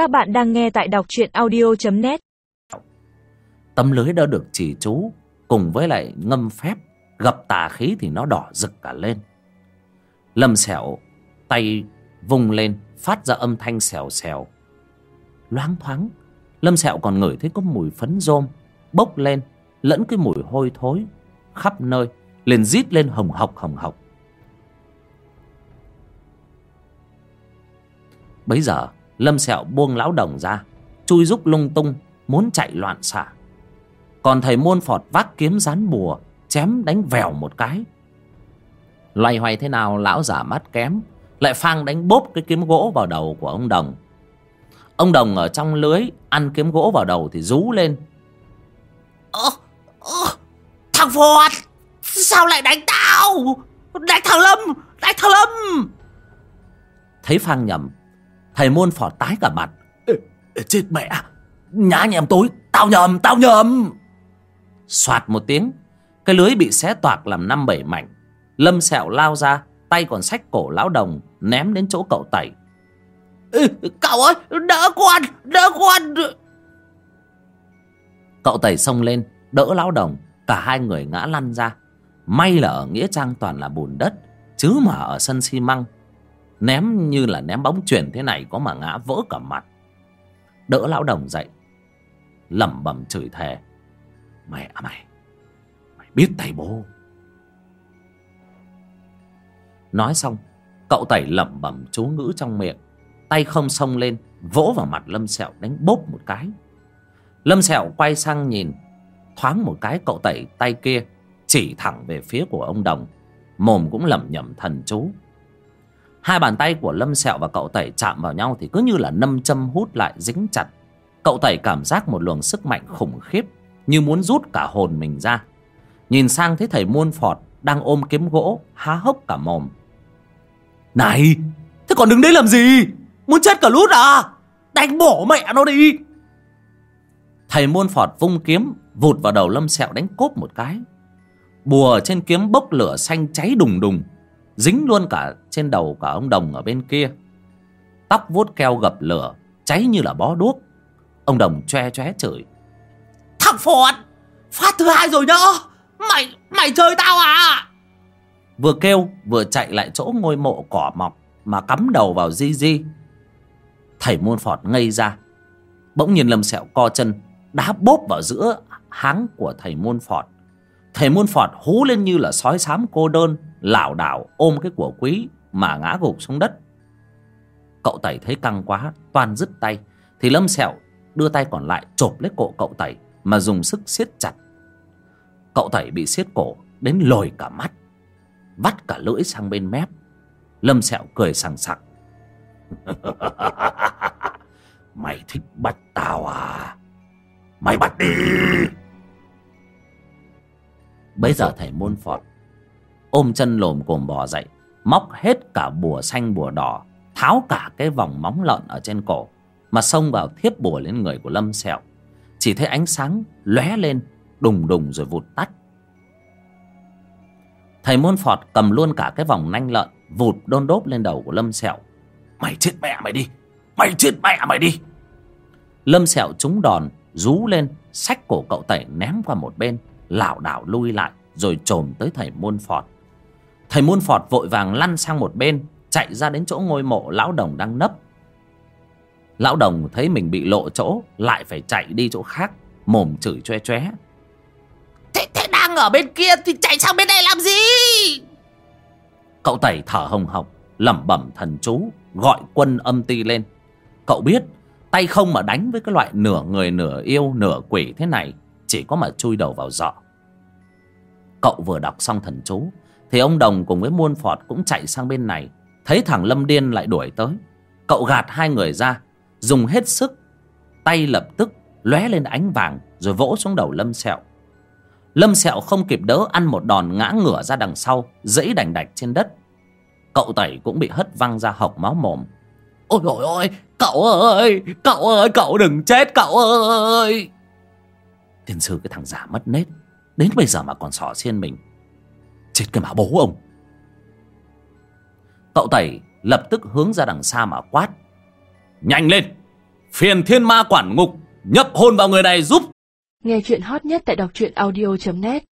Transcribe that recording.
Các bạn đang nghe tại đọc truyện audio.net Tấm lưới đã được chỉ chú, Cùng với lại ngâm phép Gặp tà khí thì nó đỏ rực cả lên. Lâm xẻo Tay vung lên, Phát ra âm thanh xèo xèo. Loáng thoáng, Lâm sẹo còn ngửi thấy có mùi phấn rôm Bốc lên, Lẫn cái mùi hôi thối Khắp nơi, liền rít lên hồng hộc hồng hộc. Bấy giờ lâm sẹo buông lão đồng ra chui rúc lung tung muốn chạy loạn xạ. Còn thầy muôn phọt vác kiếm rán bùa chém đánh vèo một cái. Loay hoay thế nào lão giả mắt kém lại phang đánh bốp cái kiếm gỗ vào đầu của ông đồng. Ông đồng ở trong lưới ăn kiếm gỗ vào đầu thì rú lên. Ơ ơ thằng phọt sao lại đánh tao? Đánh thằng lâm đánh thằng lâm! Thấy phang nhầm thầy muôn phọt tái cả mặt. Ê, chết mẹ. Nhá anh em tối tao nhầm tao nhầm. Soạt một tiếng cái lưới bị xé toạc làm năm bảy mảnh. Lâm sẹo lao ra tay còn xách cổ lão đồng ném đến chỗ cậu tẩy. Ê, cậu ơi đỡ con đỡ con. Cậu tẩy xông lên đỡ lão đồng cả hai người ngã lăn ra. May là ở nghĩa trang toàn là bùn đất chứ mà ở sân xi măng ném như là ném bóng chuyển thế này có mà ngã vỡ cả mặt. Đỡ lão đồng dậy, lẩm bẩm chửi thề mẹ à mày mày biết tay bố. Nói xong, cậu tẩy lẩm bẩm chú ngữ trong miệng, tay không xông lên, vỗ vào mặt lâm sẹo đánh bốp một cái. Lâm sẹo quay sang nhìn, thoáng một cái cậu tẩy tay kia chỉ thẳng về phía của ông đồng, mồm cũng lẩm nhẩm thần chú hai bàn tay của lâm sẹo và cậu tẩy chạm vào nhau thì cứ như là nâm châm hút lại dính chặt. Cậu tẩy cảm giác một luồng sức mạnh khủng khiếp, như muốn rút cả hồn mình ra. Nhìn sang thấy thầy muôn phọt đang ôm kiếm gỗ, há hốc cả mồm. Này, thế còn đứng đấy làm gì? Muốn chết cả lút à? Đánh bổ mẹ nó đi! Thầy muôn phọt vung kiếm, vụt vào đầu lâm sẹo đánh cốp một cái. Bùa trên kiếm bốc lửa xanh cháy đùng đùng dính luôn cả trên đầu cả ông đồng ở bên kia. Tóc vuốt keo gập lửa cháy như là bó đuốc. Ông đồng choe choé chửi. Thằng phọt phát thứ hai rồi nhá mày mày chơi tao à? Vừa kêu vừa chạy lại chỗ ngôi mộ cỏ mọc mà cắm đầu vào di di. Thầy muôn phọt ngây ra bỗng nhiên lâm sẹo co chân đá bốp vào giữa háng của thầy muôn phọt thầy muôn phọt hú lên như là sói xám cô đơn, lảo đảo ôm cái của quý mà ngã gục xuống đất. Cậu tẩy thấy căng quá toàn dứt tay, thì lâm sẹo đưa tay còn lại chộp lấy cổ cậu tẩy mà dùng sức siết chặt. Cậu tẩy bị siết cổ đến lồi cả mắt, vắt cả lưỡi sang bên mép. Lâm sẹo cười sằng sặc. Mày thích bắt tao à? Mày bắt đi! Bây giờ thầy môn phọt ôm chân lồm cồm bò dậy, móc hết cả bùa xanh, bùa đỏ, tháo cả cái vòng móng lợn ở trên cổ mà xông vào thiếp bùa lên người của lâm sẹo. Chỉ thấy ánh sáng lóe lên, đùng đùng rồi vụt tắt. Thầy môn phọt cầm luôn cả cái vòng nanh lợn, vụt đôn đốp lên đầu của lâm sẹo. Mày chết mẹ mày đi! Mày chết mẹ mày đi! Lâm sẹo trúng đòn, rú lên, xách cổ cậu tẩy ném qua một bên lảo đảo lui lại rồi trồm tới thầy môn phọt. Thầy môn phọt vội vàng lăn sang một bên chạy ra đến chỗ ngôi mộ lão đồng đang nấp. Lão đồng thấy mình bị lộ chỗ lại phải chạy đi chỗ khác mồm chửi choe choé thế, thế đang ở bên kia thì chạy sang bên này làm gì? Cậu tẩy thở hồng hộc lẩm bẩm thần chú gọi quân âm ti lên. Cậu biết tay không mà đánh với cái loại nửa người nửa yêu nửa quỷ thế này chỉ có mà chui đầu vào giọ cậu vừa đọc xong thần chú, thì ông đồng cùng với muôn phọt cũng chạy sang bên này. Thấy thằng lâm điên lại đuổi tới. Cậu gạt hai người ra, dùng hết sức, tay lập tức lóe lên ánh vàng rồi vỗ xuống đầu lâm sẹo. Lâm sẹo không kịp đỡ ăn một đòn ngã ngửa ra đằng sau, dẫy đành đạch trên đất. Cậu tẩy cũng bị hất văng ra hộc máu mồm. Ôi ôi ôi, cậu ơi cậu ơi, cậu đừng chết, cậu ơi! Tiên sư, cái thằng giả mất nết. Đến bây giờ mà còn sỏ xiên mình. Chết cái mà bố ông. Cậu tẩy lập tức hướng ra đằng xa mà quát. Nhanh lên! Phiền thiên ma quản ngục nhập hôn vào người này giúp! Nghe chuyện hot nhất tại đọc truyện audio.net